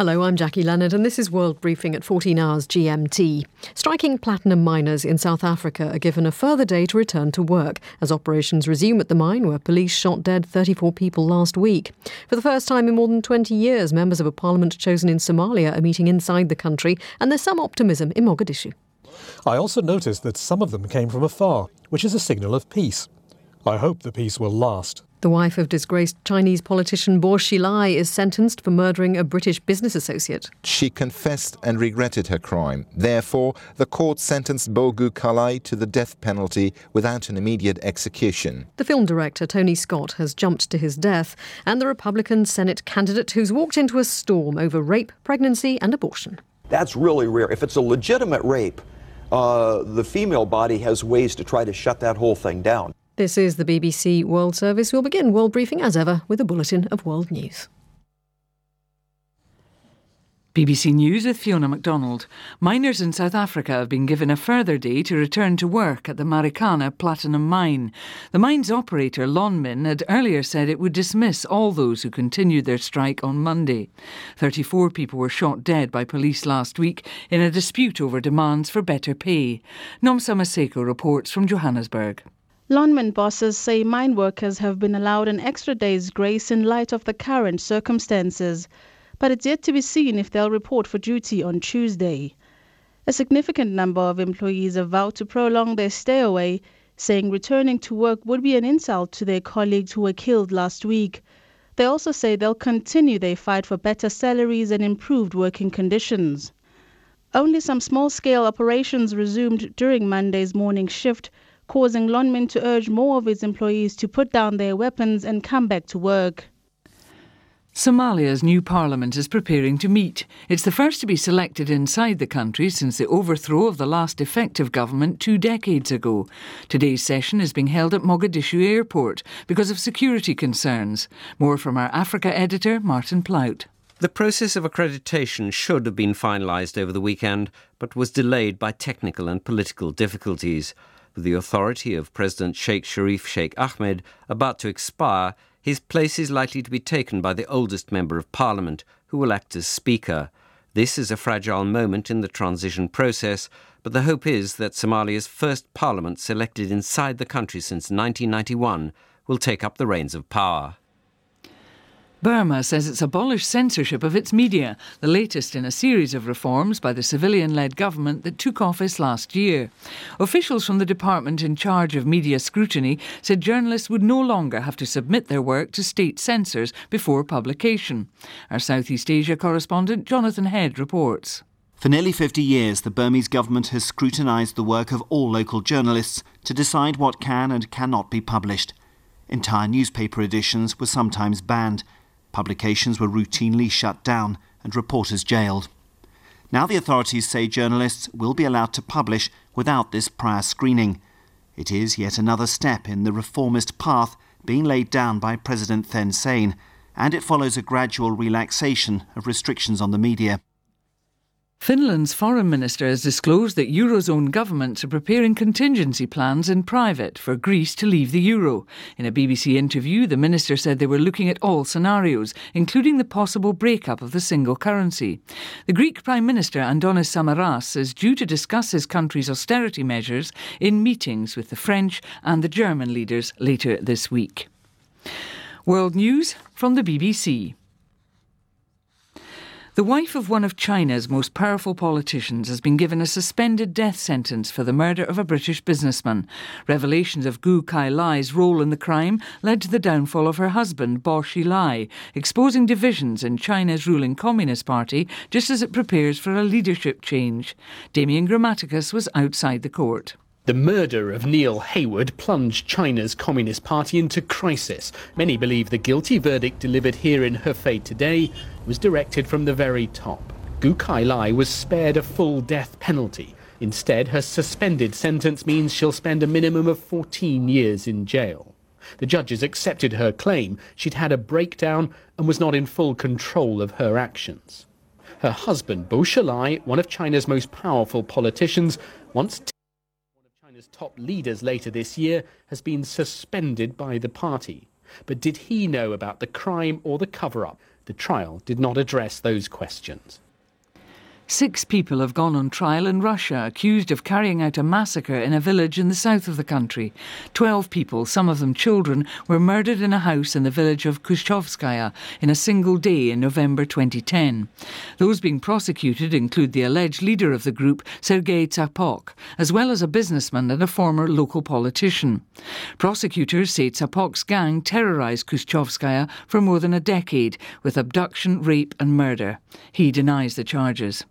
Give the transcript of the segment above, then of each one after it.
Hello, I'm Jackie Leonard, and this is World Briefing at 14 hours GMT. Striking platinum miners in South Africa are given a further day to return to work as operations resume at the mine where police shot dead 34 people last week. For the first time in more than 20 years, members of a parliament chosen in Somalia are meeting inside the country, and there's some optimism in Mogadishu. I also noticed that some of them came from afar, which is a signal of peace. I hope the peace will last. The wife of disgraced Chinese politician Bo Xilai is sentenced for murdering a British business associate. She confessed and regretted her crime. Therefore, the court sentenced Bogu Kailai to the death penalty without an immediate execution. The film director Tony Scott has jumped to his death, and the Republican Senate candidate who's walked into a storm over rape, pregnancy, and abortion. That's really rare. If it's a legitimate rape, uh, the female body has ways to try to shut that whole thing down. This is the BBC World Service. We'll begin World Briefing as ever with a bulletin of world news. BBC News with Fiona MacDonald. Miners in South Africa have been given a further day to return to work at the Marikana platinum mine. The mine's operator, Lonmin, had earlier said it would dismiss all those who continued their strike on Monday. 34 people were shot dead by police last week in a dispute over demands for better pay. Nomsa Maseko reports from Johannesburg. Lonmin bosses say mine workers have been allowed an extra day's grace in light of the current circumstances, but it's yet to be seen if they'll report for duty on Tuesday. A significant number of employees have vowed to prolong their stay away, saying returning to work would be an insult to their colleagues who were killed last week. They also say they'll continue their fight for better salaries and improved working conditions. Only some small scale operations resumed during Monday's morning shift causing Lonmin to urge more of its employees to put down their weapons and come back to work. Somalia's new parliament is preparing to meet. It's the first to be selected inside the country since the overthrow of the last effective government two decades ago. Today's session is being held at Mogadishu Airport because of security concerns. More from our Africa editor, Martin Plaut. The process of accreditation should have been finalised over the weekend, but was delayed by technical and political difficulties. With the authority of President Sheikh Sharif Sheikh Ahmed about to expire, his place is likely to be taken by the oldest member of parliament, who will act as Speaker. This is a fragile moment in the transition process, but the hope is that Somalia's first parliament selected inside the country since 1991 will take up the reins of power. Burma says it's abolished censorship of its media, the latest in a series of reforms by the civilian led government that took office last year. Officials from the department in charge of media scrutiny said journalists would no longer have to submit their work to state censors before publication. Our Southeast Asia correspondent Jonathan Head reports. For nearly 50 years, the Burmese government has scrutinised the work of all local journalists to decide what can and cannot be published. Entire newspaper editions were sometimes banned. Publications were routinely shut down and reporters jailed. Now the authorities say journalists will be allowed to publish without this prior screening. It is yet another step in the reformist path being laid down by President Thein Sein, and it follows a gradual relaxation of restrictions on the media. Finland's foreign minister has disclosed that Eurozone governments are preparing contingency plans in private for Greece to leave the euro. In a BBC interview, the minister said they were looking at all scenarios, including the possible breakup of the single currency. The Greek Prime Minister Antonis Samaras is due to discuss his country's austerity measures in meetings with the French and the German leaders later this week. World News from the BBC. The wife of one of China's most powerful politicians has been given a suspended death sentence for the murder of a British businessman. Revelations of Gu Kailai's role in the crime led to the downfall of her husband, Bo Xilai, exposing divisions in China's ruling Communist Party just as it prepares for a leadership change. Damian Grammaticus was outside the court. The murder of Neil Heywood plunged China's Communist Party into crisis. Many believe the guilty verdict delivered here in Hefei today was directed from the very top. Gu Kailai was spared a full death penalty. Instead, her suspended sentence means she'll spend a minimum of 14 years in jail. The judges accepted her claim she'd had a breakdown and was not in full control of her actions. Her husband, Bo Xilai, one of China's most powerful politicians, once top leaders later this year, has been suspended by the party. But did he know about the crime or the cover up? The trial did not address those questions. Six people have gone on trial in Russia accused of carrying out a massacre in a village in the south of the country. Twelve people, some of them children, were murdered in a house in the village of Kushchevskaya in a single day in November 2010. Those being prosecuted include the alleged leader of the group, Sergei Tsapok, as well as a businessman and a former local politician. Prosecutors say Tsapok's gang terrorised Kushchevskaya for more than a decade with abduction, rape, and murder. He denies the charges.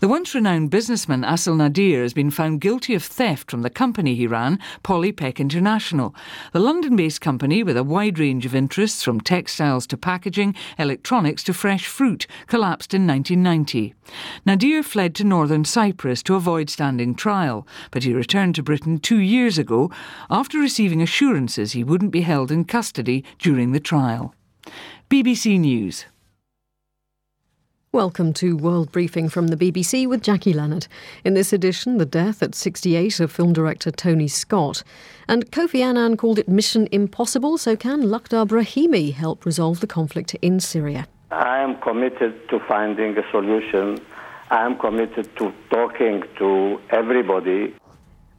The once renowned businessman Asil Nadir has been found guilty of theft from the company he ran, Polly Peck International. The London based company, with a wide range of interests from textiles to packaging, electronics to fresh fruit, collapsed in 1990. Nadir fled to northern Cyprus to avoid standing trial, but he returned to Britain two years ago after receiving assurances he wouldn't be held in custody during the trial. BBC News. Welcome to World Briefing from the BBC with Jackie Leonard. In this edition, the death at 68 of film director Tony Scott. And Kofi Annan called it mission impossible, so can Lakhdar Brahimi help resolve the conflict in Syria? I am committed to finding a solution. I am committed to talking to everybody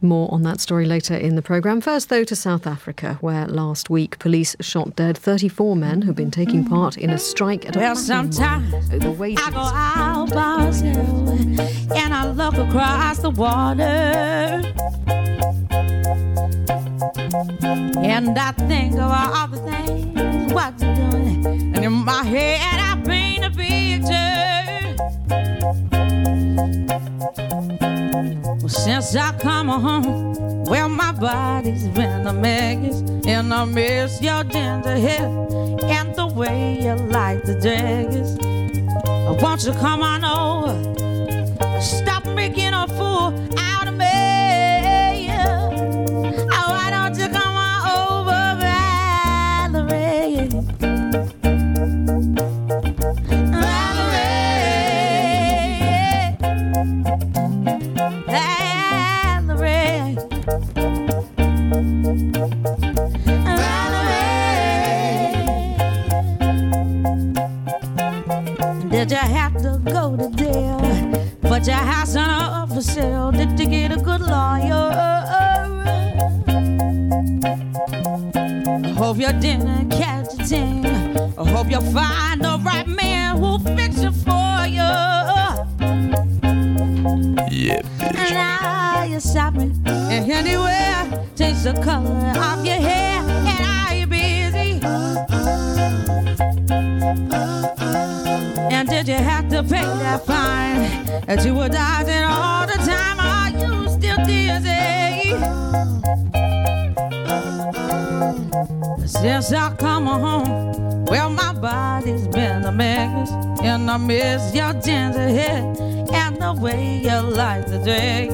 more on that story later in the programme. First, though, to South Africa, where last week police shot dead 34 men who've been taking part in a strike at a well, sometimes over wages. I go out myself and I look across the water. And I think of all the things what you're doing. And in my head, I paint a picture. Well, since I come home, well, my body's been a mess, and I miss your ginger hair and the way you like the daggers. Won't you come on over? Stop making a fool Did you have to go to jail? But your house on up for sale. Did you get a good lawyer? I hope you didn't catch a thing. I hope you find the right man who'll fix it for you. Yeah, bitch. Now you're shopping anywhere. Change the color of your hair. And are you busy? And did you have to pay that fine that you were dodging all the time? Are you still dizzy? Since I come home, well, my body's been a mess, and I miss your ginger hair and the way you like the dress.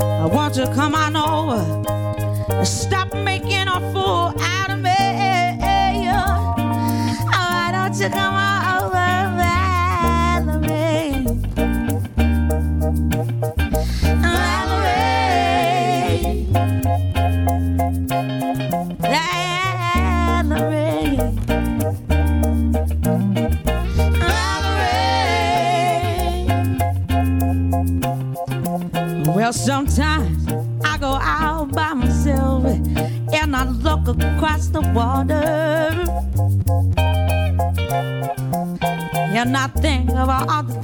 I want you to come on over, stop making a fool out of me. Why don't you come on? Sometimes I go out by myself and I look across the water. And I think about all the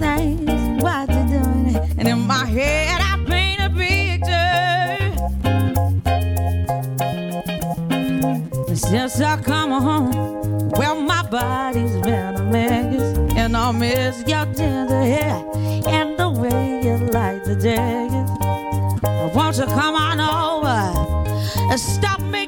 come on over. And stop making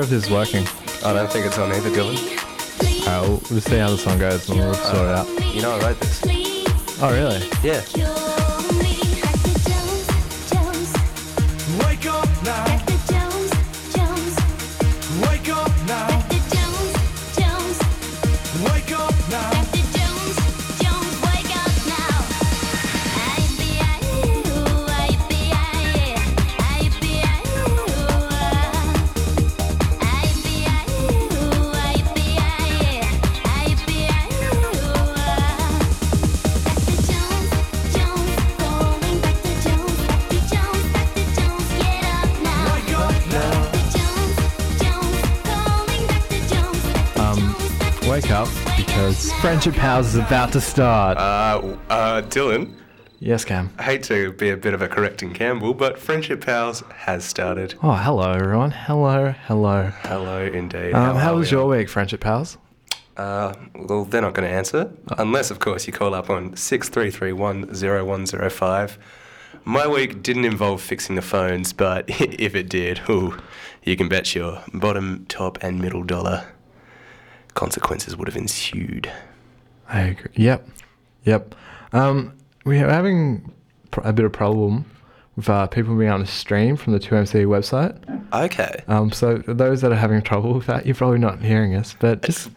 sure if this is working. I don't think it's on either, Dylan. Alright, we'll, we'll see how the song goes and we'll sort it out. You know I wrote this. Oh, really? Yeah. Friendship House is about to start. Uh, uh, Dylan, Yes, Cam. I hate to be a bit of a correcting Campbell, but Friendship Pals has started. Oh, hello, everyone. Hello, hello. Hello, indeed. Um, how are was we? your week, Friendship Pals? Uh, well, they're not going to answer, unless, of course, you call up on 63310105. My week didn't involve fixing the phones, but if it did, ooh, you can bet your bottom, top, and middle dollar consequences would have ensued. I agree. Yep. Yep. Um, we are having a bit of problem with uh, people being able to stream from the 2MC website. Okay. Um, so those that are having trouble with that, you're probably not hearing us, but just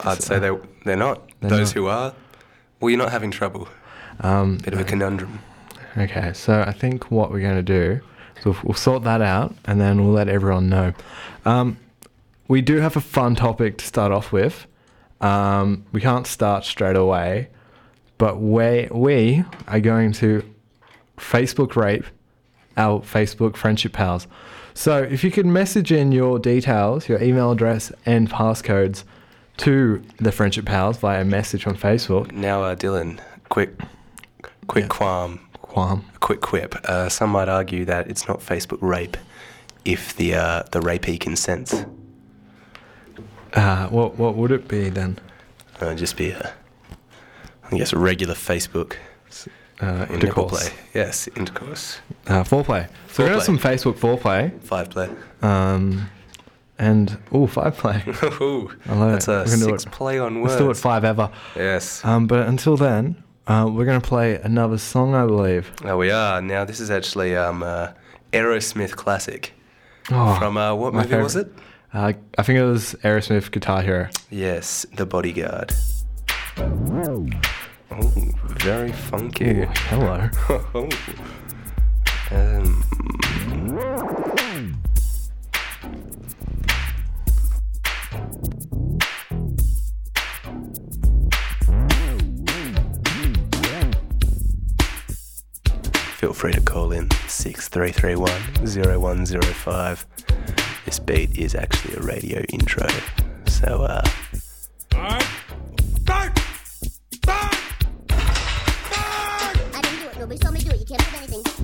I'd say they they're not. They're Those not. who are, well, you're not having trouble. um, Bit of a conundrum. Okay, so I think what we're going to do is we'll, we'll sort that out and then we'll let everyone know. Um, we do have a fun topic to start off with. Um, we can't start straight away, but we, we are going to Facebook rape our Facebook friendship pals. So if you could message in your details, your email address, and passcodes to the friendship pals via message on Facebook. Now, uh, Dylan, quick, quick yeah. qualm, qualm, quick quip. Uh, some might argue that it's not Facebook rape if the uh, the rapee consents. Uh, what what would it be then? Uh, just be a, I guess, a regular Facebook uh, uh, intercourse. Play. Yes, intercourse. Uh, foreplay. So foreplay. we got some Facebook foreplay. Five play. Um, and oh, five play. ooh, I love that's it. a six it. play on words. Let's do it five ever. Yes. Um, but until then, uh, we're going to play another song, I believe. Oh, we are. Now, this is actually um, uh, Aerosmith classic. Oh, from uh, what movie favorite. was it? Uh, I think it was Aerosmith Guitar Hero. Yes, The Bodyguard. Oh, very funky. Ooh, hello. Oh. um. Feel free to call in 6331 0105. This beat is actually a radio intro. So, uh, I didn't do it. Nobody saw me do it. You can't anything.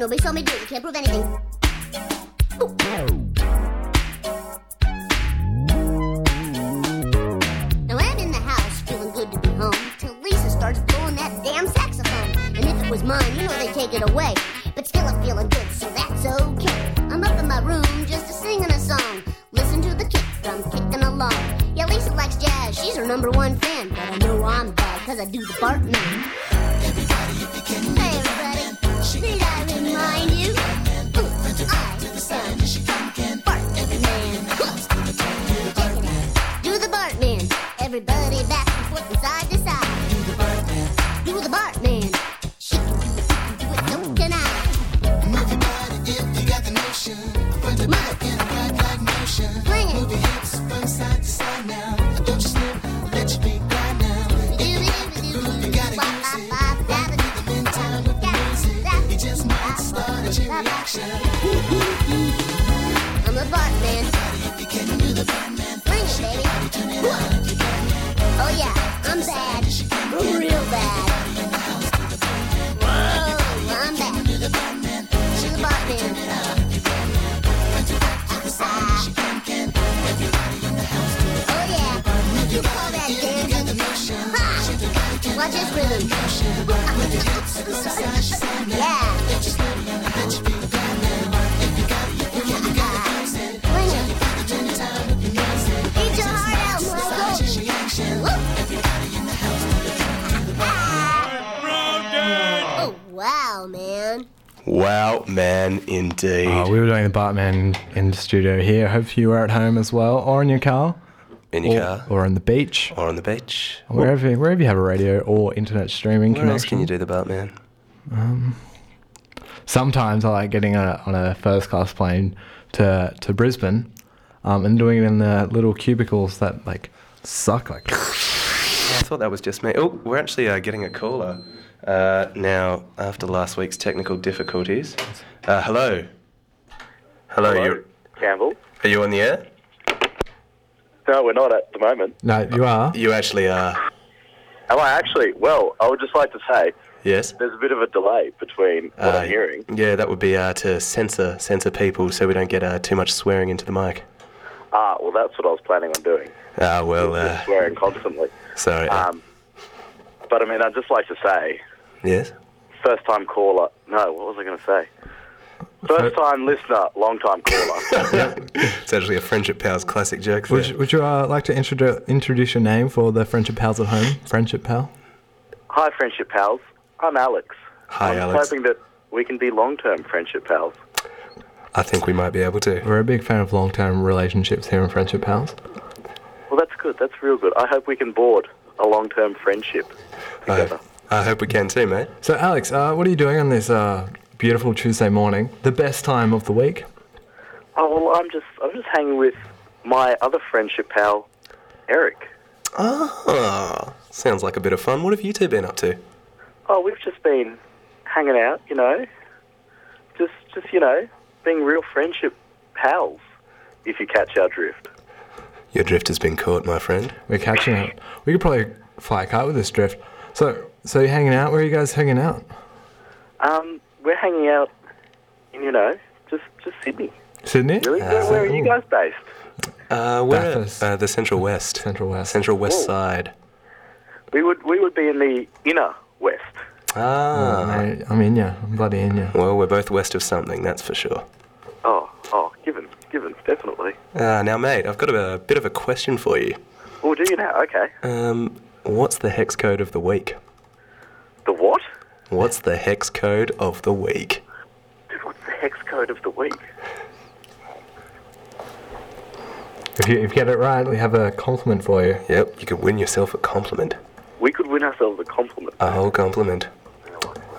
Nobody saw me do it. Can't prove anything. Now I'm in the house, feeling good to be home, till Lisa starts blowing that damn saxophone. And if it was mine, you know they take it away. But still, I'm feeling good, so that's okay. I'm up in my room just to singing a song. Listen to the kick drum kicking along. Yeah, Lisa likes jazz, she's her number one fan. But I know I'm bad, cause I do the Bartman. Wow, man, indeed. Oh, we were doing the Batman in the studio here. Hope you were at home as well, or in your car, In your or, car. or on the beach, or on the beach, wherever wherever you have a radio or internet streaming Where else can you do the Batman? Um, sometimes I like getting on a, on a first class plane to to Brisbane, um, and doing it in the little cubicles that like suck like. I thought that was just me. Oh, we're actually uh, getting a caller uh, now after last week's technical difficulties. Uh, hello. Hello. Hello, You're, Campbell. are you on the air? No, we're not at the moment. No, you are. You actually are. Am I actually? Well, I would just like to say Yes. there's a bit of a delay between what Uh, I'm hearing. Yeah, that would be uh, to censor censor people so we don't get uh, too much swearing into the mic. Ah, well, that's what I was planning on doing. Ah, well, uh, Swearing constantly. sorry. Um, but I mean, I'd just like to say, yes. first time caller. No, what was I going to say? First time listener, long time caller. It's actually a Friendship Pals classic joke. Would there. you, would you uh, like to introdu- introduce your name for the friendship pals at home? Friendship pal. Hi, friendship pals. I'm Alex. Hi, I'm just Alex. hoping that we can be long-term friendship pals. I think we might be able to. We're a big fan of long-term relationships here in Friendship Pals. Well, that's good. That's real good. I hope we can board a long-term friendship. I, I hope we can too, mate. So, Alex, uh, what are you doing on this uh, beautiful Tuesday morning? The best time of the week. Oh well, I'm just I'm just hanging with my other friendship pal, Eric. Ah, sounds like a bit of fun. What have you two been up to? Oh, we've just been hanging out, you know, just just you know, being real friendship pals. If you catch our drift. Your drift has been caught, my friend. We're catching it. We could probably fly a kite with this drift. So, so you're hanging out? Where are you guys hanging out? Um, we're hanging out in you know, just just Sydney. Sydney? Really? where, where are you guys based? Uh, we're at uh, the Central West. Central West. Central West Whoa. side. We would we would be in the inner west. Ah. I, I'm in ya. I'm bloody in ya. Well, we're both west of something, that's for sure. Oh, oh, given, given, definitely. Uh, now, mate, I've got a, bit of a question for you. Oh, do you now? Okay. Um, what's the hex code of the week? The what? What's the hex code of the week? Dude, what's the hex code of the week? If you, if you get it right, we have a compliment for you. Yep, you could win yourself a compliment. We could win ourselves a compliment. A whole compliment.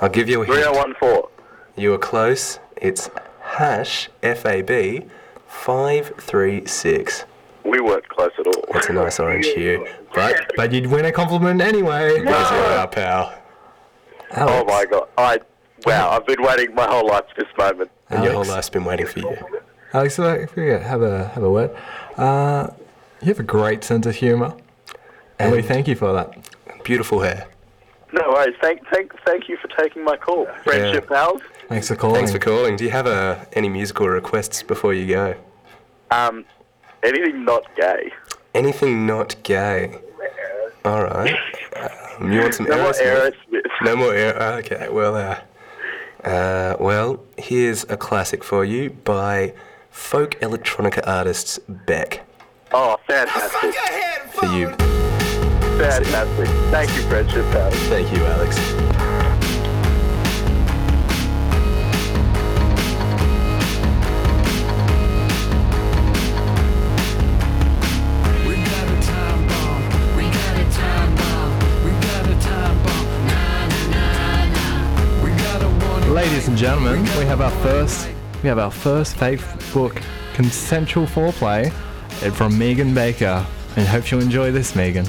I'll give you a hint. 3014. You were close. It's hash FAB 536. We weren't close at all. That's a nice orange hue. But But you'd win a compliment anyway. Because you're our pal. Oh my god. I wow, I've been waiting my whole life for this moment. And your whole Alex? life's been waiting for you. Alex, if we have a have a word. Uh, you have a great sense of humour, and we thank you for that. Beautiful hair. No worries. Thank thank thank you for taking my call. Friendship pals. Thanks for calling. Thanks for calling. Do you have uh, any musical requests before you go? Um anything not gay. Anything not gay. All right. Um, you want some No more Aerosmith? Aerosmith. No more air. Okay. Well, uh, uh, well, here's a classic for you by folk electronica artists Beck. Oh, fantastic. For you. Fantastic. Thank you, friendship pals. Thank you, Alex. Ladies and gentlemen, we have our first we have our first Facebook consensual foreplay from Megan Baker, and hope you enjoy this, Megan.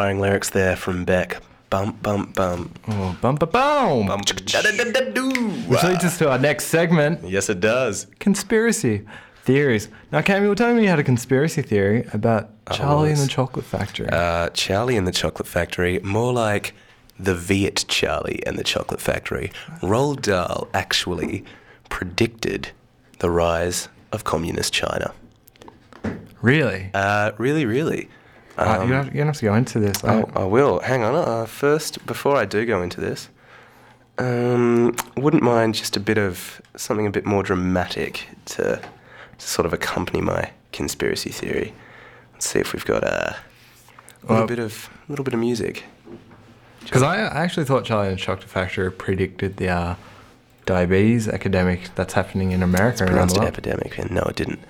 Inspiring lyrics there from Beck. Bump, bump, bump. Oh, bump, boom. Bump. Which leads us to our next segment Yes, it does. conspiracy theories. Now, Cam, you were telling me you had a conspiracy theory about Charlie and the Chocolate Factory. Uh, Charlie and the Chocolate Factory, more like the Viet Charlie and the Chocolate Factory. Roald Dahl actually predicted the rise of communist China. really? Uh, really, really. Uh, Um, you, have, you have to go into this. I- I, will. Hang on. Uh, first, before I do go into this, um, wouldn't mind just a bit of something a bit more dramatic to, to sort of accompany my conspiracy theory. Let's see if we've got a, a little bit of a little bit of music. Because I actually thought Charlie and the Chocolate Factory predicted the uh, diabetes epidemic that's happening in America around pronounced epidemic, and no, it didn't.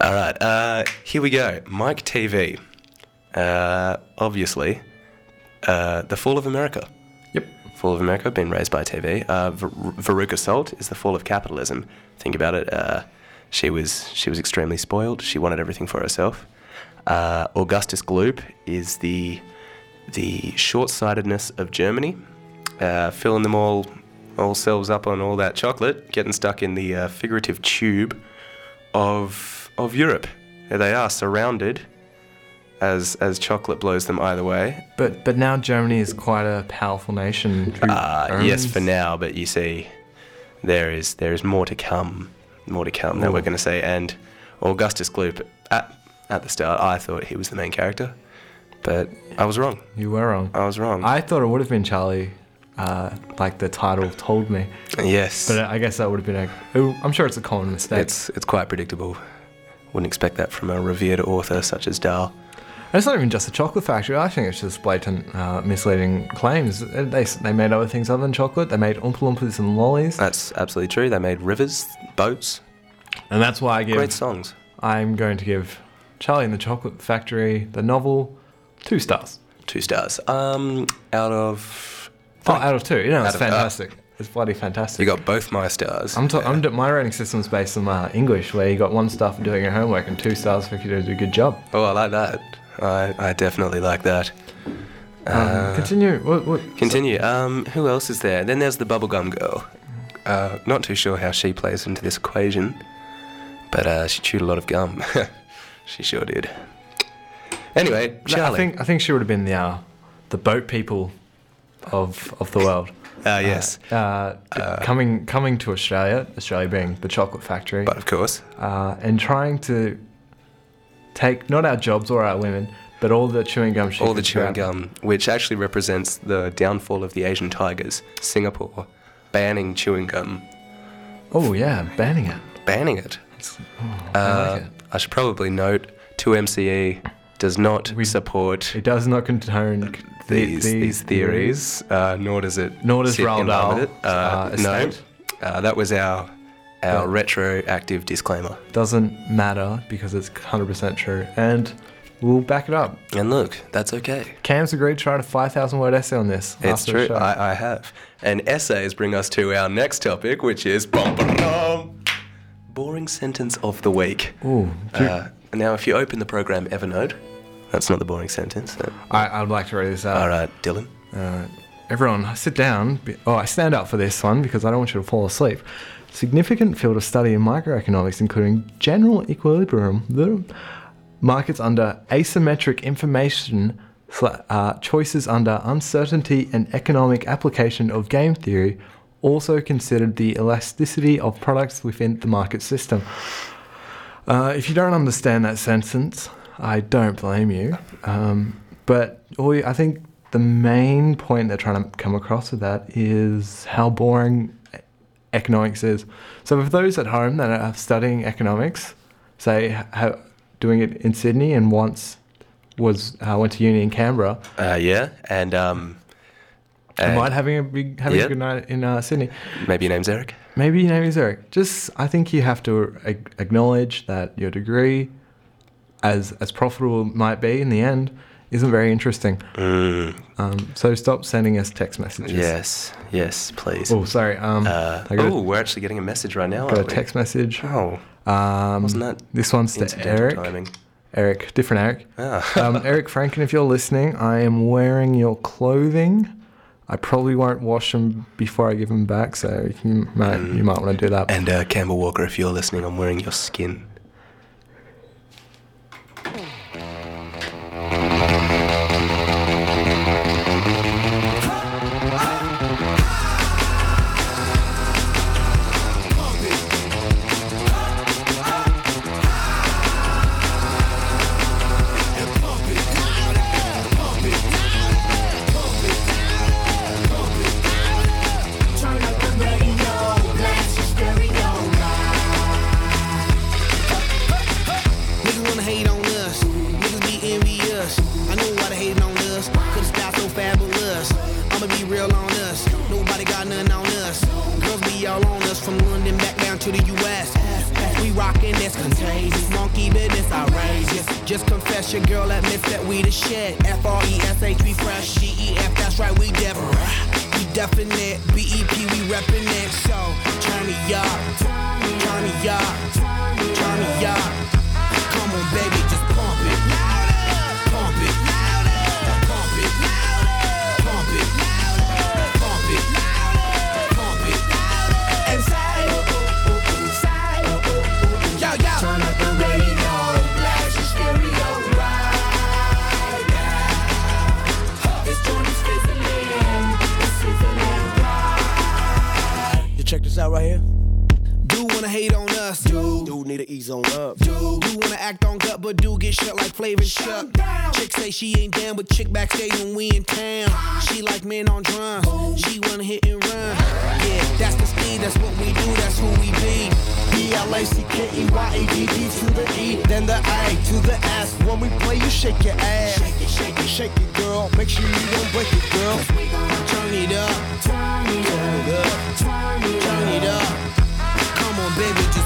All right, uh, here we go. Mike Teavee. Uh, obviously, uh, the fall of America. Yep. Fall of America, been raised by TV. Uh, Ver- Veruca Salt is the fall of capitalism. Think about it. Uh, she was she was extremely spoiled. She wanted everything for herself. Uh, Augustus Gloop is the the short-sightedness of Germany, uh, filling them all all selves up on all that chocolate, getting stuck in the uh, figurative tube of of Europe. There they are, surrounded as as chocolate blows them either way. But but now Germany is quite a powerful nation. Uh, yes, for now, but you see, there is there is more to come, more to come that we're going to say. And Augustus Gloop, at at the start, I thought he was the main character, but I was wrong. You were wrong. I was wrong. I thought it would have been Charlie, uh, like the title told me. yes, But I guess that would have been a. I'm sure it's a common mistake. it's it's quite predictable. Wouldn't expect that from a revered author such as Dahl. It's not even just the chocolate factory. I think it's just blatant, uh, misleading claims. They, they made other things other than chocolate. They made Oompa Loompas and lollies. That's absolutely true. They made rivers, boats, And that's why I give. great songs. I'm going to give Charlie and the Chocolate Factory, the novel, two stars. Two stars. Um, out of Oh, out of two. You know, it's of- uh, fantastic. it's bloody fantastic. you got both my stars. I'm, ta- I'm d- my rating system's based on uh, English, where you got one star for doing your homework and two stars if you did a good job. Oh, I like that. I, I definitely like that. Um, continue. What, what, Continue. Um, who else is there? Then there's the bubblegum girl. Uh, not too sure how she plays into this equation, but uh, she chewed a lot of gum. she sure did. Anyway, Charlie. I think I think she would have been the uh, the boat people of of the world. Ah, yes. Uh, coming coming to Australia, Australia being the chocolate factory, But of course, uh, and trying to take not our jobs or our women, but all the chewing gum. she all the chewing grab. gum, which actually represents the downfall of the Asian tigers. Singapore banning chewing gum, Oh yeah, banning it. banning it. I Uh, like it. I should probably note 2MCE does not support It does not condone the- these, these theories, uh, nor does it Nor does Roald Dahl. Uh, uh, no, uh, that was our our retroactive disclaimer. Doesn't matter because it's 100% true, and we'll back it up. And look, that's okay. Cam's agreed to write a 5,000 word essay on this. It's true. I, I have. And essays bring us to our next topic, which is bum, bum, bum, boring sentence of the week. Ooh, Uh, now, if you open the program Evernote, that's not the boring sentence. I, I'd like to read this out. all right, Dylan. Uh, everyone, sit down. Oh, I stand up for this one because I don't want you to fall asleep. Significant field of study in microeconomics, including general equilibrium, the markets under asymmetric information, uh, choices under uncertainty, and economic application of game theory, also considered the elasticity of products within the market system. Uh, if you don't understand that sentence, I don't blame you. Um, but all you, I think the main point they're trying to come across with that is how boring economics is. So for those at home that are studying economics, say ha- doing it in Sydney and once was uh, went to uni in Canberra, Uh, yeah, and um, and and might having a big having Yep. a good night in uh, Sydney. maybe your name's Eric. Maybe your name is Eric. Just, I think you have to acknowledge that your degree, as as profitable it might be in the end, isn't very interesting. Mm, Um, so stop sending us text messages. yes, yes, please. Oh, sorry. Um, Uh, oh, we're actually getting a message right now. got a aren't we? text message. Oh, Um, wasn't that this one's to Eric. timing? Eric, different Eric. Ah. um, Eric Franken, if you're listening, I am wearing your clothing. I probably won't wash them before I give them back, so you might, you might want to do that. And uh, Campbell Walker, if you're listening, I'm wearing your skin. Check this out right here. Do wanna hate on us. Do. Do need to ease on up. Do. Do wanna act on gut, but do get shut like flavor shut. Down. Chick say she ain't down, but chick backstage when we in town. Ah. She like men on drums. She wanna hit and run. Yeah, that's the speed, that's what we do, that's who we be. B-L-A-C-K-E-Y-A-D-D to the E, then the A to the S. When we play, you shake your ass. Shake it, shake it, shake it, girl. Make sure you don't break it, girl. Turn it up. Turn it up. Turn it up. Come on, baby, just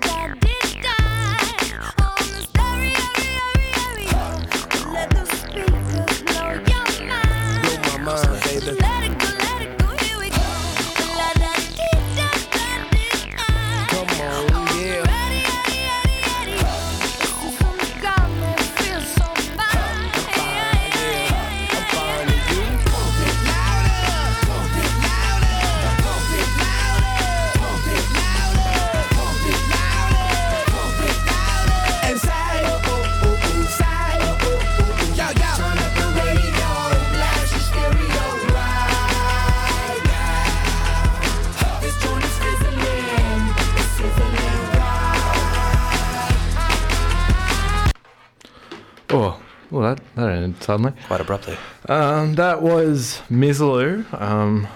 Suddenly. Quite abruptly. Um, that was Mizzaloo, um,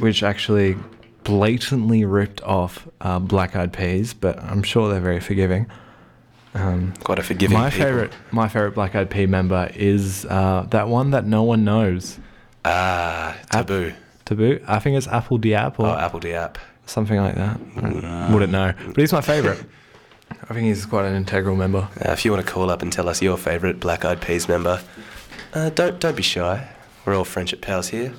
which actually blatantly ripped off uh, Black Eyed Peas, but I'm sure they're very forgiving. Um, Quite a forgiving My people. favorite, my favorite Black Eyed Pea member is uh, that one that no one knows. Ah, Taboo. Taboo. I think it's apl.de.ap or Oh, apl.de.ap. something like that. I wouldn't know, but he's my favorite. I think he's quite an integral member. Uh, if you want to call up and tell us your favourite Black Eyed Peas member, uh, don't don't be shy. We're all friendship pals here.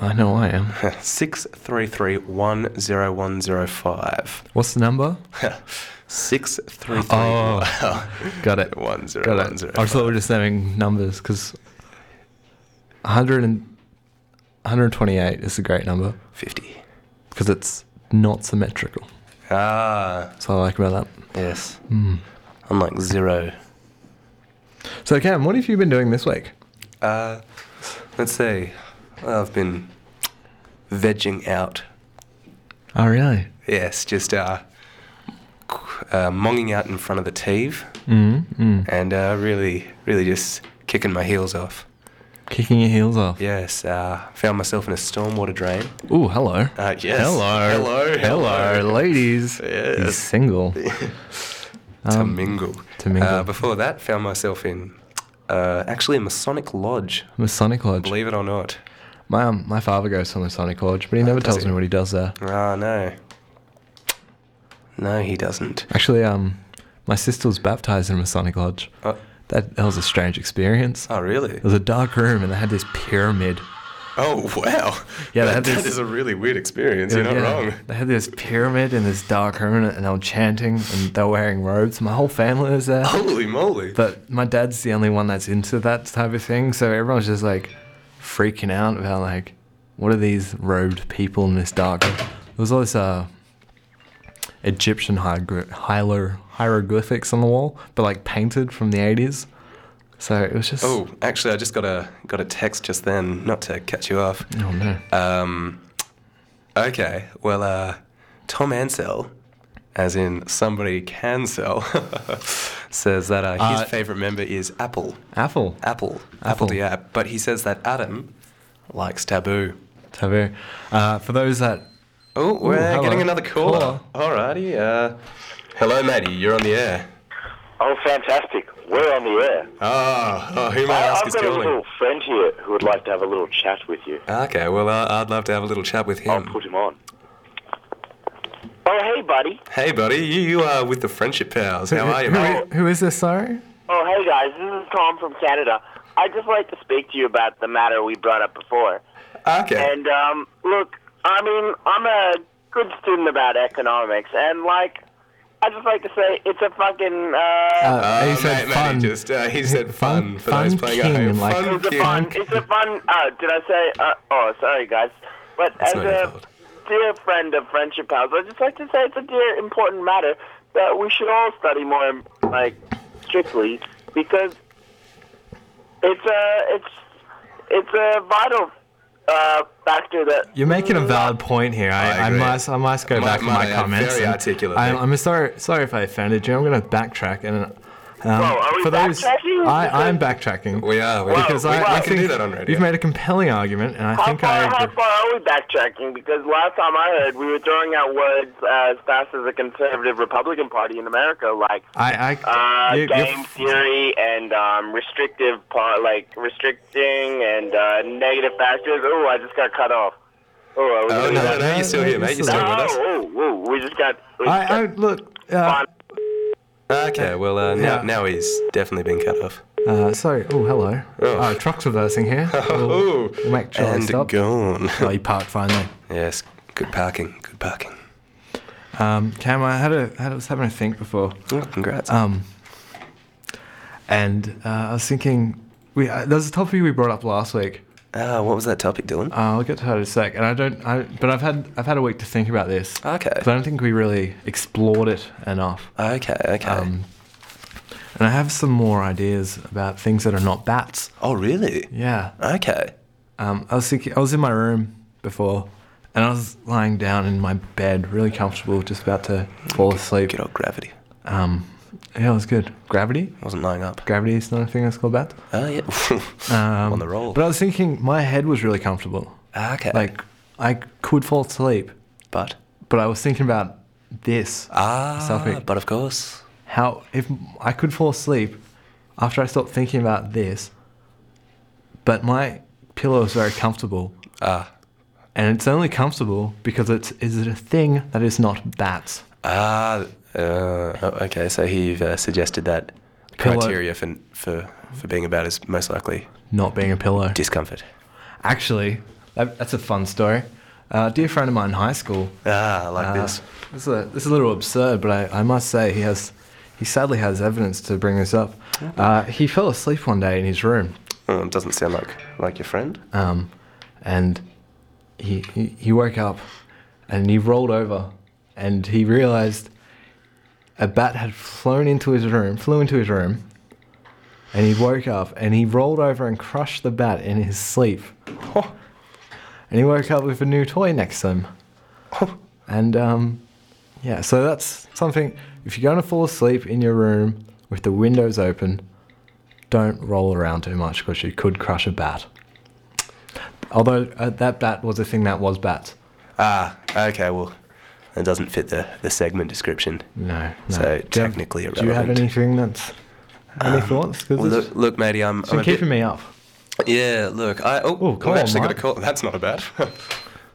I know I am. Six three three one zero one zero five. What's the number? Six three three. Oh, got it. One zero Got one it. zero. I thought we were just naming numbers because 100 and 128 is a great number. 50. Because it's not symmetrical. Ah, That's what I like about that. yes. Mm. like zero. So, Cam, what have you been doing this week? Uh, let's see. I've been vegging out. Oh, really? Yes, just uh, uh, monging out in front of the TV Mm, mm. and uh, really, really just kicking my heels off. Kicking your heels off. Yes, uh, found myself in a stormwater drain. Ooh, hello. Uh, yes. Hello. Hello. Hello, ladies. Yes. He's single. to Um, mingle. to mingle. Uh, before that, found myself in uh, actually a Masonic lodge. Masonic Lodge. Believe it or not. My um, my father goes to a Masonic Lodge, but he never does tells he? me what he does there. Ah, no. No, he doesn't. Actually, um, my sister was baptized in a Masonic Lodge. Oh. That, that was a strange experience. Oh, really? It was a dark room, and they had this pyramid. Oh, wow. Yeah, they that, had this- that is a really weird experience. You're not Yeah, wrong. They had this pyramid in this dark room, and they were chanting, and they were wearing robes. My whole family was there. Holy moly. But my dad's the only one that's into that type of thing, so everyone's just like freaking out about like, what are these robed people in this dark room? There was all this uh, Egyptian hierogly- hieroglyphics on the wall, but like painted from the 80s. So it was just. Oh, actually, I just got a got a text just then. Not to catch you off. Oh, no. Um, okay. Well, uh, Tom Ansell, as in somebody can sell, says that uh, his Uh, favorite member is Apple. Apple. Apple. Apple. Apple. the app. But he says that Adam likes Taboo. Taboo. Uh, for those that. Oh, we're hello. getting another caller. Caller. Alrighty. Uh, hello, matey. You're on the air. Oh, fantastic. We're on the air. Oh, oh who may I I, ask I've is got a little friend here who would like to have a little chat with you. Okay, well, uh, I'd love to have a little chat with him. I'll put him on. Oh, hey, buddy. Hey, buddy, you, you are with the Friendship Pals. How are you, who, mate? who is this, sorry? Oh, hey guys, this is Tom from Canada. I'd just like to speak to you about the matter we brought up before. Okay. And um, look, I mean, I'm a good student about economics, and like, I just like to say it's a fucking. Uh, Uh, he said mate, mate, fun. he just uh, he said fun, for fun those playing king, at home. like- fun it's a fun. It's a fun. Uh, did I say? Uh, oh, sorry, guys. But It's as not your a dear friend of Friendship House, I'd just like to say it's a dear important matter that we should all study more, like strictly, because it's a it's it's a vital uh, factor that You're making a valid point here. I, I, agree. must I must go Might- back on might my comments. very and articulate I'm. I'm sorry sorry if I offended you. I'm going to backtrack and. Um, are we for those. I, I'm backtracking. We are. We because are. I, We I can think do that on radio. you've made a compelling argument, and I How think far, I how agree. far are we backtracking? Because last time I heard, we were throwing out words as fast as the conservative Republican Party in America, like I, I uh, you- game theory and um, restrictive, par- like restricting and uh, negative factors. Oh, I just got cut off. Oh, are we Oh, no, no, no, you're still here, mate. You're still with us. Oh, oh, oh, we just got. We just I, I look. Uh, Okay, well, uh, now, Yeah. now he's definitely been cut off. uh, sorry. Oh, hello. Oh. Uh, trucks reversing here. We'll, Oh, we'll make Charlie and stop. gone. Oh, he parked finally. Yes, good parking, good parking. Um, Cam, I had a, had, I was having a think before. Oh, congrats. Um, and uh, I was thinking, we uh, there was a topic we brought up last week. Ah, what was that topic, Dylan? Uh, I'll get to that in a sec. And I don't, I, but I've had I've had a week to think about this. Okay. But I don't think we really explored it enough. Okay, okay. Um, and I have some more ideas about things that are not bats. oh, really? Yeah. Okay. Um, I was thinking, I was in my room before, and I was lying down in my bed, really comfortable, just about to fall asleep. Good old gravity. Um, yeah, it was good. Gravity? Wasn't lying up. Gravity is not a thing that's called bats. Oh, yeah. Um, On the roll. But I was thinking, my head was really comfortable. Ah, okay. Like, I could fall asleep, but? but I was thinking about this. Ah, Topic. but of course. How, if I could fall asleep after I stopped thinking about this, but my pillow is very comfortable. Ah. And it's only comfortable because it's is it a thing that is not bats. Ah, uh, oh, okay. So he uh, suggested that Pillow. criteria for, for, for being about is most likely Not being a pillow. discomfort. Actually, that, that's a fun story. Uh, a dear friend of mine in high school. Ah, I like uh, this. This is, a, this is a little absurd, but I, I must say he has he sadly has evidence to bring this up. Uh, he fell asleep one day in his room, it doesn't sound like like your friend. um, and he, he he woke up and he rolled over, and he realized a bat had flown into his room, flew into his room, and he woke up and he rolled over and crushed the bat in his sleep. And he woke up with a new toy next to him. And um, Yeah, so that's something. If you're going to fall asleep in your room with the windows open, don't roll around too much because you could crush a bat. Although uh, that bat was a thing that was bats. Ah, okay. Well, that doesn't fit the, the segment description. No. no. So Do you have- technically Do you have irrelevant. anything that's any Um, thoughts? 'Cause well, look, look, matey, I'm, it's I'm been a bit- keeping me up. Yeah, look, I oh, come I've on, actually got a call. That's not a bad.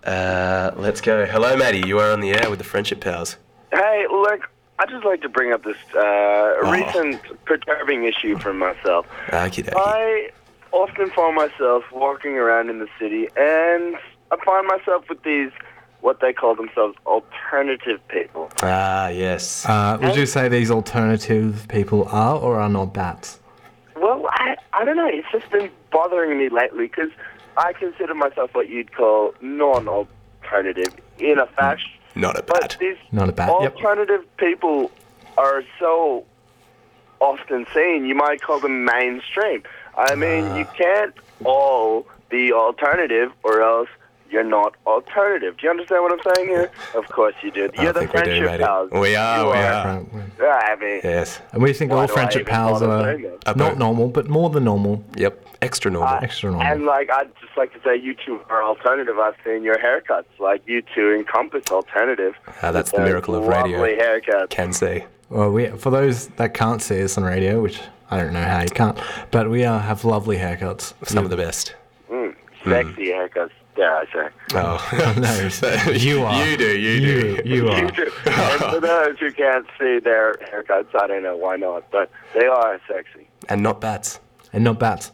uh, let's go. Hello, Matty. You are on the air with the Friendship Pals. Hey, look, I'd just like to bring up this uh, recent perturbing issue for myself. Okie dokie. I often find myself walking around in the city, and I find myself with these, what they call themselves, alternative people. Ah, yes. Uh, would you say these alternative people are or are not bats? Well, I, I don't know. It's just been bothering me lately because I consider myself what you'd call non-alternative in a fashion. Not a But these Not a bat. Yep. alternative people are so often seen. You might call them mainstream. I mean, Ah. you can't all be alternative, or else you're not alternative. Do you understand what I'm saying here? Of course you do. You're the think we do, friendship pals. We are, You we are. Yeah, I mean, Yes. And we think Why all friendship pals bother are not normal, but more than normal. Yep. Extra normal. Extra normal. And like, I'd just like to say, you two are alternative. I've seen your haircuts. Like, you two encompass alternative. Ah, that's the miracle of radio. Lovely haircuts. Can see. Well, we for those that can't see us on radio, which I don't know how you can't, but we uh, have lovely haircuts. Some of the best. Mm, sexy haircuts, dare I say. Oh, no, you are. You do. You do. You are. You do. and for those who can't see their haircuts, I don't know why not, but they are sexy. And not bats. and not bats.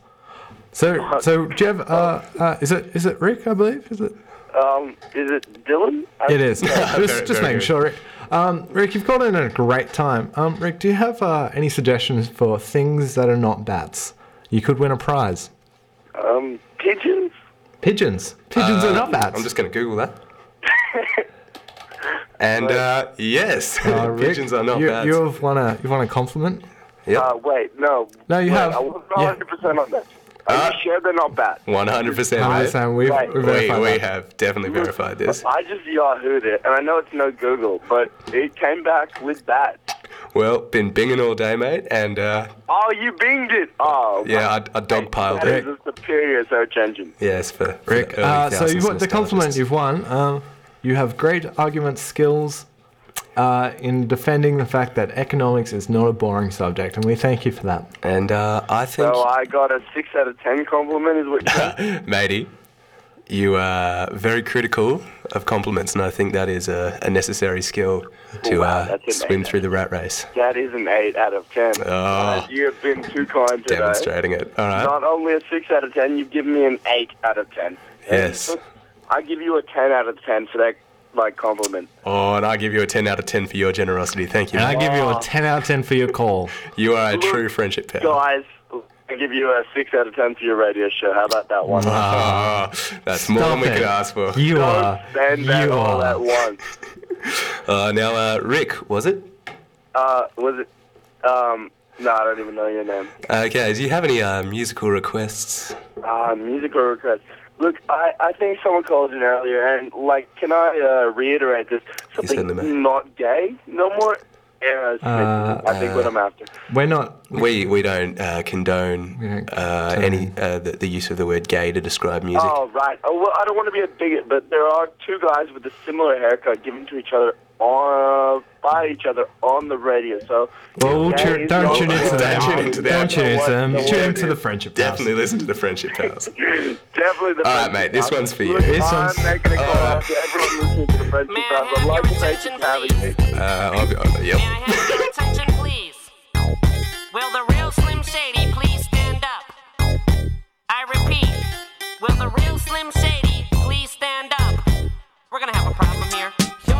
So, so do you have? Uh, uh, is it is it Rick? I believe is it. Um, is it Dylan? I- It is. just Very- just very making good. sure, Rick. Um, Rick, you've got in at a great time. Um, Rick, do you have uh, any suggestions for things that are not bats? You could win a prize. Um, pigeons? Pigeons. Pigeons Uh, are not bats. I'm just going to Google that. and uh, yes, Uh, Rick, pigeons are not you, bats. You've won a you've won a compliment. Yep. Uh, wait, no. No, you Wait, have. I wasn't Yeah. 100% on that. Are you sure they're not bats? 100%. I mate. understand. We've, Right. we've We, verified we that. have definitely verified this. I just yahooed it, and I know it's no Google, but it came back with that. Well, been binging all day, mate, and uh, Oh, you binged it! Oh, yeah, I, I dogpiled that is it. a superior search engine. Yes, for, for Rick, the early uh, so you've won, the compliment you've won. Um, you have great argument skills uh, in defending the fact that economics is not a boring subject, and we thank you for that. And uh, I think, So I got a 6 out of 10 compliment, is what you said? matey, you are very critical of compliments, and I think that is a, a necessary skill to Wow, uh, swim through the rat race. that is an 8 out of 10. Oh. Uh, you have been too kind today. Demonstrating it. All right. Not only a 6 out of 10, you've given me an 8 out of 10. Yes. I give you a 10 out of 10 for that like compliment. Oh, and I give you a 10 out of 10 for your generosity. Thank you. And I mate. give you a 10 out of 10 for your call. You are a true friendship pal. Guys, I give you a 6 out of 10 for your radio show. How about that one? That's more than Stop we it. could ask for. You Don't are. send that You all are. at once. Uh, now, uh, Rick, was it? Uh, was it? Um, no, I don't even know your name. Okay, do you have any uh, musical requests? Uh, musical request. Look, I, I think someone called in earlier, and like, can I uh, reiterate this? Something certainly not gay. No more eras. Uh, I think what I'm after. We're not. We we don't uh, condone We don't uh, any uh, the, the use of the word gay to describe music. Oh, right. Oh, well, I don't want to be a bigot, but there are two guys with a similar haircut given to each other on by each other on the radio. So Well, we'll gay don't tune into gay. them. Don't tune into them. Don't tune into them. The Tune into the friendship. Pals. Definitely listen to the friendship pals. Definitely the All right, friendship mate, this one's for you. Look, This I'm one's- making a call Uh, out to everyone listening to the friendship May I pals. I'd have like to thank attention, you for having me. Uh, I'll be, oh, yep. May I have your attention, please? Will the real Slim Shady please stand up? I repeat, will the real Slim Shady please stand up? We're gonna have a problem here.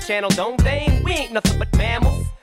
Channel, don't they? We ain't nothing but mammals.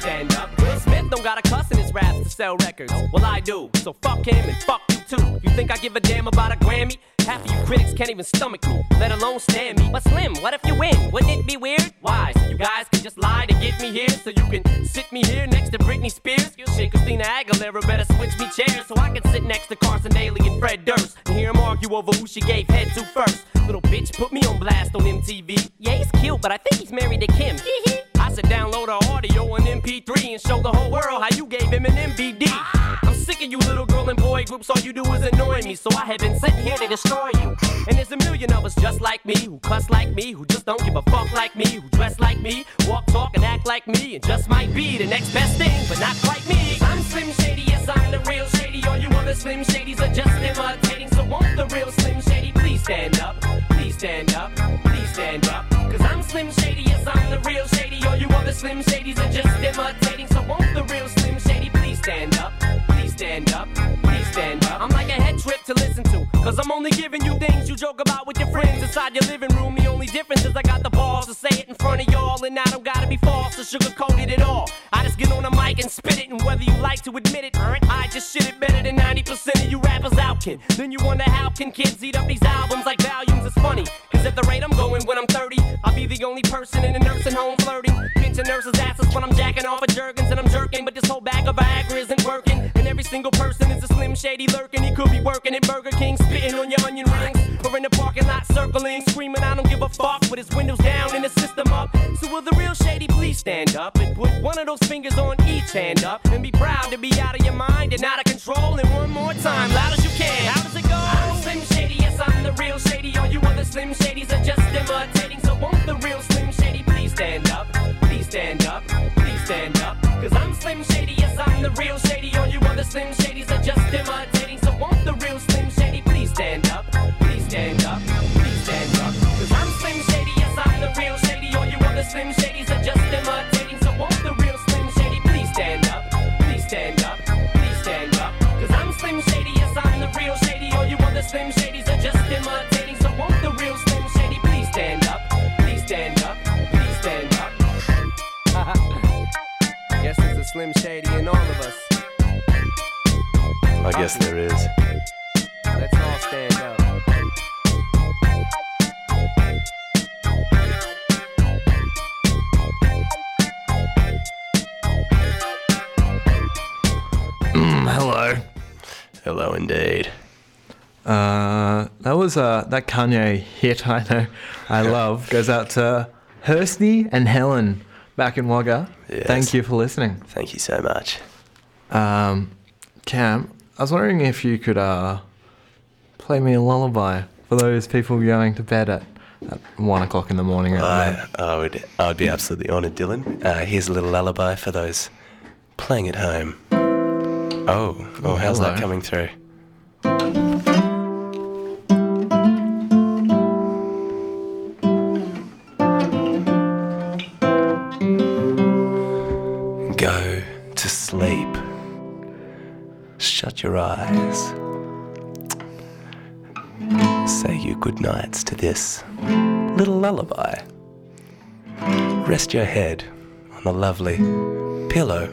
stand up. Smith don't got a cuss in his raps to sell records. Well, I do. So fuck him and fuck you too. You think I give a damn about a Grammy? Half of you critics can't even stomach me, let alone stand me. But Slim, what if you win? Wouldn't it be weird? Why? So you guys can just lie to get me here, so you can sit me here next to Britney Spears. Shit, Christina Aguilera better switch me chairs so I can sit next to Carson Daly and Fred Durst and hear them argue over who she gave head to first. Little bitch put me on blast on MTV. Yeah, he's cute, but I think he's married to Kim. I should download her audio on MP3 and show the whole world how you gave Eminem VD. I'm sick of you little girl and boy groups, all you do is annoy me, so I have been sitting here to destroy you. And there's a million of us just like me, who cuss like me, who just don't give a fuck like me, who dress like me, walk, talk, and act like me, and just might be the next best thing, but not quite me. I'm Slim Shady, yes, I'm the real Shady. All you other Slim Shadys are just imitating, so won't the real Slim Shady please stand up? Stand up, please stand up. Cause I'm Slim Shady, yes, I'm the real Shady. All you other Slim Shadys are just imitating, so won't the real Slim Shady please stand up? Please stand up, please stand up. I'm like a head trip to listen to, cause I'm only giving you things you joke about with your friends inside your living room. The only difference is I got the balls to say it in front of y'all, and I don't gotta be false or sugarcoat it at all. I just get on the mic and spit it, and whether you like to admit it, I just shit it better than 90% of you Then you wonder how can kids eat up these albums like volumes? It's funny, cause at the rate I'm going when I'm 30, I'll be the only person in a nursing home flirting. Pinching nurses' asses when I'm jacking off of Jergens and I'm jerking, but this whole bag of Viagra isn't working. And every single person is a slim shady lurking. He could be working at Burger King, spitting on your onion rings, or in the parking lot circling, screaming, I don't give a fuck, with his windows down and his system up. So will the real shady please stand up and put one of those fingers on each hand up and be proud to be out of your mind and out of control. And one more time, loud How does it go? I'm Slim Shady, yes, I'm the real shady. All you other Slim Shadys are just imitating. So won't the real Slim Shady please stand up? Please stand up, please stand up. Cause I'm Slim Shady, yes, I'm the real shady. All you other Slim Shadys are just imitating. So won't the real Slim Shady please stand up? Please stand up, please stand up. I'm Slim Shady, yes, I'm the real shady. All you other Slim Shadys Slim Shadys are just imitating. So won't the real Slim Shady please stand up? Please stand up, please stand up. Guess there's a Slim Shady in all of us. I guess there is. Let's all stand up. Mm, hello. Hello, indeed. Uh, that was uh, that Kanye hit I know I love goes out to Hursty and Helen back in Wagga. Yes. Thank you for listening. Thank you so much. Um, Cam, I was wondering if you could uh, play me a lullaby for those people going to bed at, at one o'clock in the morning. At. I, I would I would be absolutely honoured, Dylan. Uh, here's a little lullaby for those playing at home. Oh, oh, Oh, how's that coming through? Shut your eyes. Say your good nights to this little lullaby. Rest your head on a lovely pillow.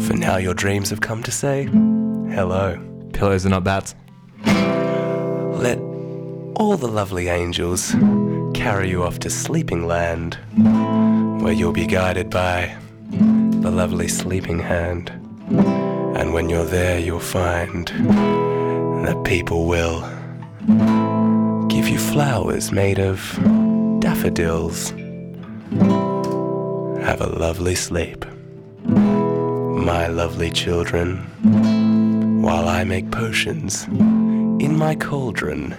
For now, your dreams have come to say hello. Pillows are not bats. Let all the lovely angels carry you off to Sleeping Land, where you'll be guided by the lovely Sleeping Hand. And when you're there, you'll find that people will give you flowers made of daffodils. Have a lovely sleep, my lovely children, while I make potions in my cauldron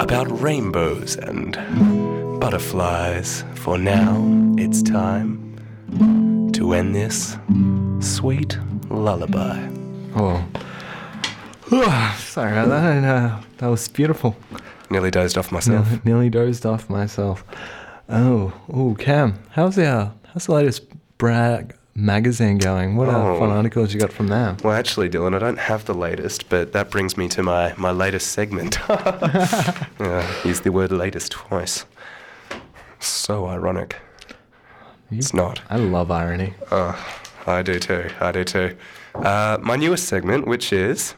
about rainbows and butterflies. For now, it's time to end this sweet lullaby. Oh. Sorry about that. uh, that was beautiful. Nearly dozed off myself. Nearly, nearly dozed off myself. Oh, oh, Cam, how's the uh, how's the latest Brag magazine going? What uh, Oh. fun articles you got from there? Well, actually, Dylan, I don't have the latest, but that brings me to my, my latest segment. uh, use the word latest twice. So ironic. It's not. I love irony. Uh, I do too. I do too. Uh, my newest segment, which is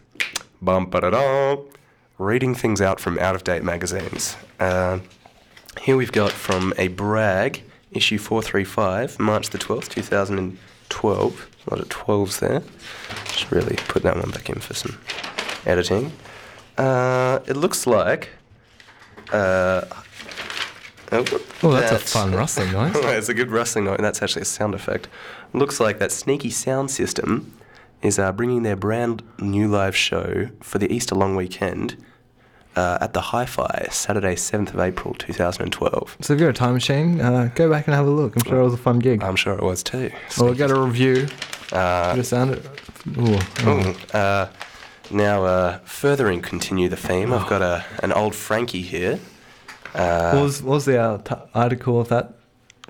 bum ba da da, reading things out from out of date magazines. Uh, here we've got from a brag, issue 435, March the 12th, 2012. A lot of 12s there. Should really put that one back in for some editing. Uh, it looks like. Uh, oh, Oh, that's a fun rustling noise. it's a good rustling noise. That's actually a sound effect. Looks like that sneaky sound system is uh, bringing their brand new live show for the Easter long weekend uh, at the Hi-Fi, Saturday, 7th of April, 2012. So if you're a time machine, uh, go back and have a look. I'm sure it was a fun gig. I'm sure it was too. Well, we got a review. Uh, Just sound it. Ooh, Ooh, uh, now, uh, furthering continue the theme, I've got a, an old Frankie here. Uh, what was what was the uh, t- article of that?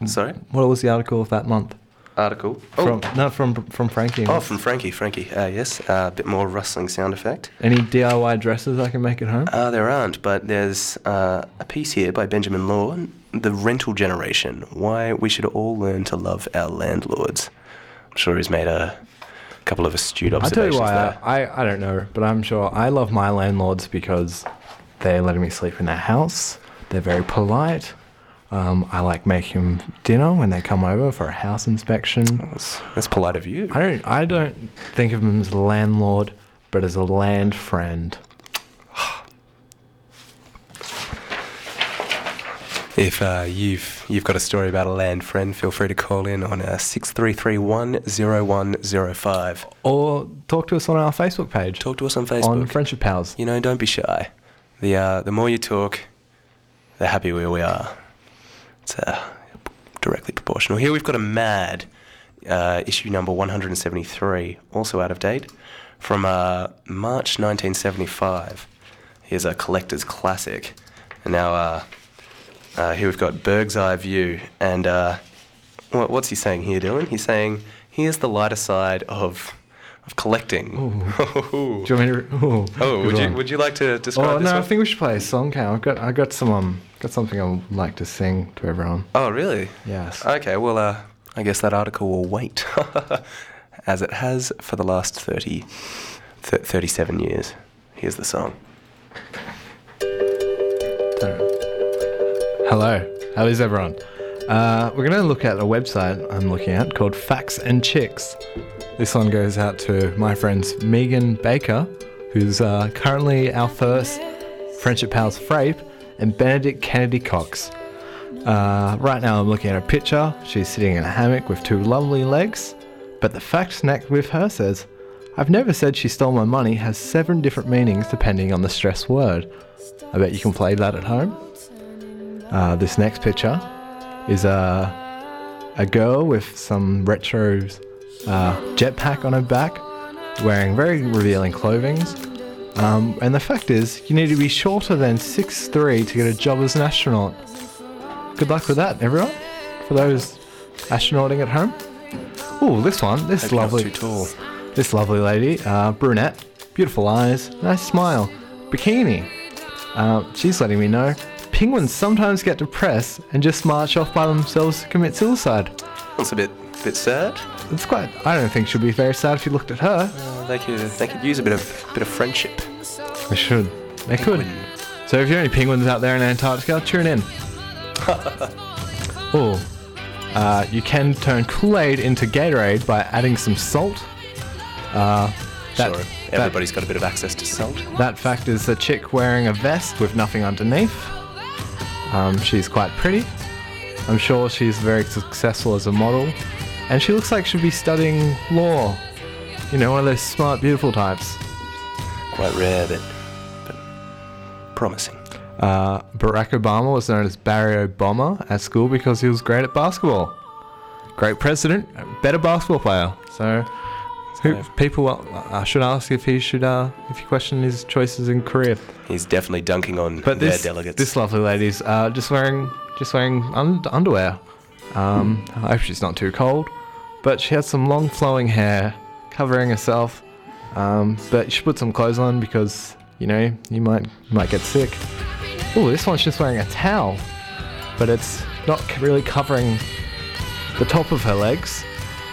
Sorry? What was the article of that month? Article? From no, from from Frankie. Oh, from Frankie. Frankie. Uh, yes, uh, a bit more rustling sound effect. Any DIY dresses I can make at home? Uh, there aren't, but there's uh, a piece here by Benjamin Law, The Rental Generation Why We Should All Learn to Love Our Landlords. I'm sure he's made a couple of astute observations I'll tell you why. there. I I don't know, but I'm sure I love my landlords because they're letting me sleep in their house. They're very polite. Um, I like making them dinner when they come over for a house inspection. That's, that's polite of you. I don't. I don't think of them as a landlord, but as a land friend. If uh, you've you've got a story about a land friend, feel free to call in on uh, six three three one zero one zero five. Or talk to us on our Facebook page. Talk to us on Facebook. On Friendship Pals. You know, don't be shy. The uh, the more you talk, the happier we are. It's uh, directly proportional. Here we've got a Mad uh, issue number 173, also out of date, from uh, March 1975. Here's a collector's classic. And now uh, uh, here we've got Berg's Eye View. And uh, what, what's he saying here, Dylan? He's saying, here's the lighter side of of collecting. Do you want me to? Ooh, Oh, would you would you like to describe Oh this no, I think we should play a song. Cam. I've got I got some um got something I'd like to sing to everyone. Oh, really? Yes. Okay, well, uh, I guess that article will wait, as it has for the last 30, th- 37 years. Here's the song. Hello, how is everyone? Uh, we're going to look at a website I'm looking at called Facts and Chicks. This one goes out to my friends Megan Baker, who's uh, currently our first Friendship Pals Frape, and Benedict Kennedy Cox. Uh, right now, I'm looking at a picture. She's sitting in a hammock with two lovely legs. But the fact next with her says, I've never said she stole my money has seven different meanings depending on the stress word. I bet you can play that at home. Uh, this next picture is a, a girl with some retro uh, jetpack on her back, wearing very revealing clothing. Um, and the fact is, you need to be shorter than 6'3 to get a job as an astronaut. Good luck with that, everyone. For those astronauting at home. Oh, this one, this Hope not lovely, too tall. this lovely lady, uh, brunette, beautiful eyes, nice smile, bikini. Uh, she's letting me know penguins sometimes get depressed and just march off by themselves to commit suicide. That's a bit bit sad. It's quite. I don't think she'd be very sad if you looked at her. Uh, they could they could use a bit of bit of friendship. They should. They could. So if you're any penguins out there in Antarctica, tune in. oh, uh, you can turn Kool Aid into Gatorade by adding some salt. Uh, that, sure, that- everybody's got a bit of access to salt. That fact is a chick wearing a vest with nothing underneath. Um, she's quite pretty. I'm sure she's very successful as a model. And she looks like she'd be studying law. You know, one of those smart, beautiful types. Quite rare, but promising. Uh, Barack Obama was known as Barry Obama at school because he was great at basketball. Great president, better basketball player. So, who, people uh, should ask if he should, uh, if you question his choices in career. He's definitely dunking on But their this, delegates. this lovely lady's uh, just wearing just wearing un- underwear. Um, I hope she's not too cold, but she has some long flowing hair covering herself. Um, but she put some clothes on because you know you might you might get sick. Oh, this one's just wearing a towel, but it's not really covering the top of her legs.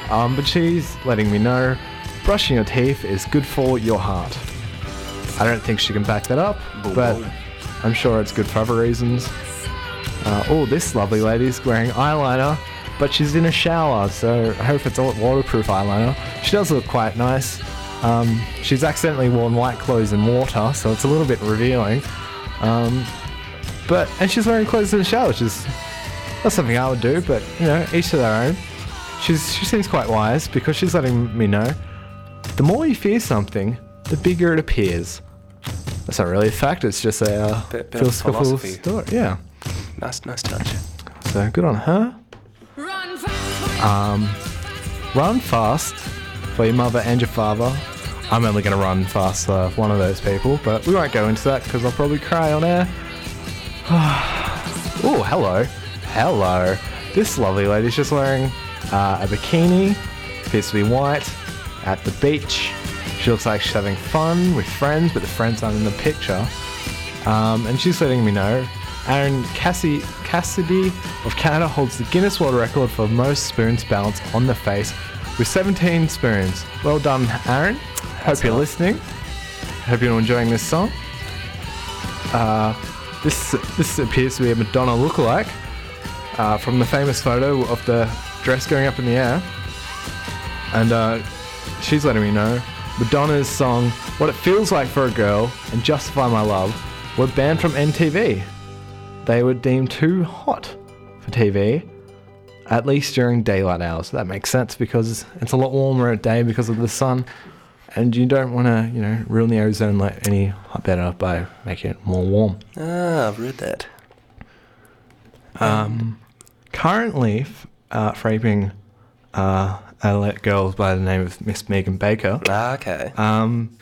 Um, but she's letting me know brushing your teeth is good for your heart. I don't think she can back that up, but I'm sure it's good for other reasons. Uh, oh, this lovely lady's wearing eyeliner, but she's in a shower, so I hope it's a waterproof eyeliner. She does look quite nice. Um, she's accidentally worn white clothes in water, so it's a little bit revealing. Um, but and she's wearing clothes in the shower, which is not something I would do, but you know, each to their own. She's she seems quite wise because she's letting me know the more you fear something, the bigger it appears. That's not really a fact. It's just a uh, Bit- bit of philosophical philosophy. story. Yeah. Nice, nice touch. So good on her. Um, run fast for your mother and your father. I'm only going to run fast for one of those people, but we won't go into that because I'll probably cry on air. oh, hello. Hello. This lovely lady's just wearing uh, a bikini, appears to be white, at the beach. She looks like she's having fun with friends, but the friends aren't in the picture. Um, and she's letting me know Aaron Cassie, Cassidy of Canada holds the Guinness World Record for most spoons balanced on the face with 17 spoons. Well done, Aaron. Hope you're listening. Hope you're enjoying this song. Uh, this this appears to be a Madonna lookalike uh, from the famous photo of the dress going up in the air. And uh, she's letting me know Madonna's song "What It Feels Like for a Girl" and "Justify My Love" were banned from MTV. They were deemed too hot for TV, at least during daylight hours. That makes sense because it's a lot warmer at day because of the sun, and you don't want to, you know, ruin the ozone layer any better by making it more warm. Ah, I've read that. Um, currently, f- uh, raping uh, a girl by the name of Miss Megan Baker. Ah, okay. Um,